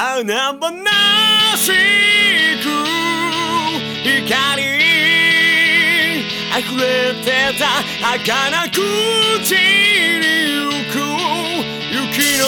あな華なしく光溢れてた儚く散りゆく雪の